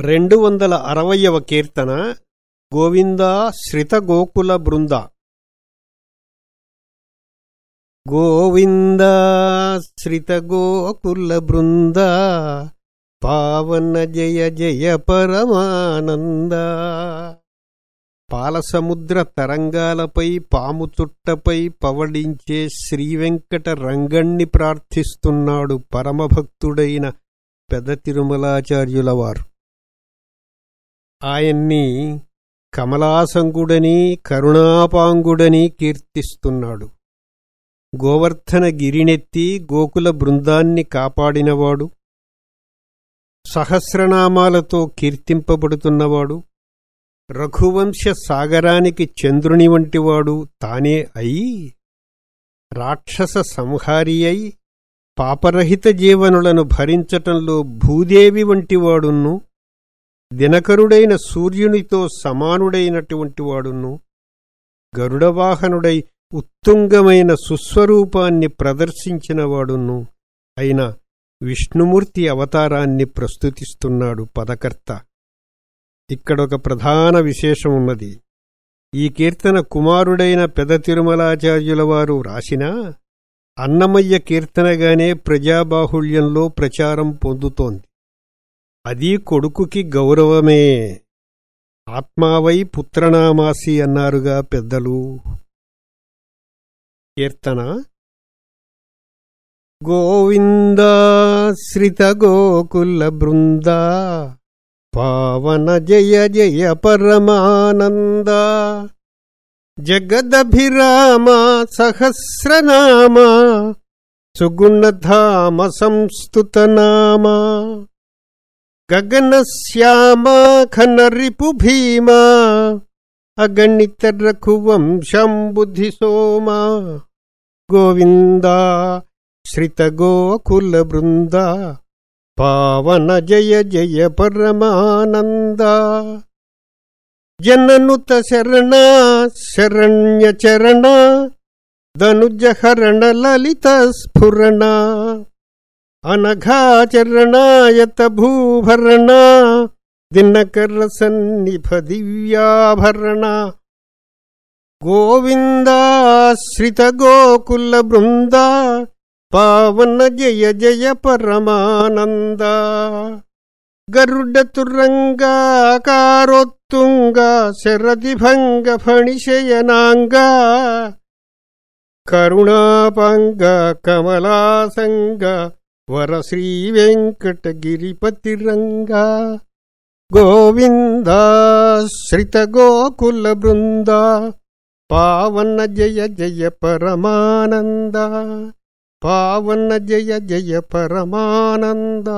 రెండు వందల అరవయవ కీర్తన గోవిందా శ్రితగోకుల బృంద. గోవిందా శ్రితగోకుల బృంద పావన జయ జయ పరమానంద. పాలసముద్ర తరంగాలపై పాము చుట్టపై పవడించే శ్రీవెంకట రంగణ్ణి ప్రార్థిస్తున్నాడు పరమభక్తుడైన పెద తిరుమలాచార్యులవారు ఆయన్ని కమలాసంగుడని కరుణాపాంగుడని కీర్తిస్తున్నాడు. గోవర్ధన గిరినెత్తి గోకుల బృందాన్ని కాపాడినవాడు. సహస్రనామాలతో కీర్తింపబడుతున్నవాడు. రఘువంశ సాగరానికి చంద్రుని వంటివాడు తానే అయి రాక్షస సంహారి అయి పాపరహిత జీవనులను భరించటంలో భూదేవి వంటివాడును దినకరుడైన సూర్యునితో సమానుడైనటువంటి వాడును. గరుడవాహనుడై ఉత్తుంగమైన సుస్వరూపాన్ని ప్రదర్శించినవాడును అయిన విష్ణుమూర్తి అవతారాన్ని ప్రస్తుతిస్తున్నాడు పదకర్త. ఇక్కడొక ప్రధాన విశేషమున్నది. ఈ కీర్తన కుమారుడైన పెద తిరుమలాచార్యులవారు వ్రాసినా అన్నమయ్య కీర్తనగానే ప్రజాబాహుళ్యంలో ప్రచారం పొందుతోంది. అది కొడుకుకి గౌరవమే. ఆత్మావై పుత్రనామాసి అన్నారుగా పెద్దలు. కీర్తన. గోవిందాశ్రిత గోకుల బృంద. పావన జయ జయ పరమానంద. జగదభిరామ సహస్రనామ. సుగుణధామ సంస్తుతనామా గగనశ్యామా ఖనరిపు భీమా అగణిత రఘువంశం బుద్ధి సోమా గోవిందా శ్రితగోకుల బృంద పావన జయ జయ పరమానంద. జననుత శరణ శరణ్య చరణ ధనుజహరణ లలిత స్ఫురణ. అనఘాచరణాయత భూభరణ దినకర సన్నిభ దివ్యాభరణ గోవిందాశ్రిత గోకుల బృంద పావన జయ జయ పరమానంద గరుడ తురంగాకారోత్తుంగ శరదిభంగ ఫణిశయనాంగ కరుణాపంగ కమలాసంగ వర శ్రీ వెంకటగిరిపతి రంగా గోవింద శ్రిత గోకుల బృంద పావన జయ జయ పరమానంద పావన జయ జయ పరమానంద.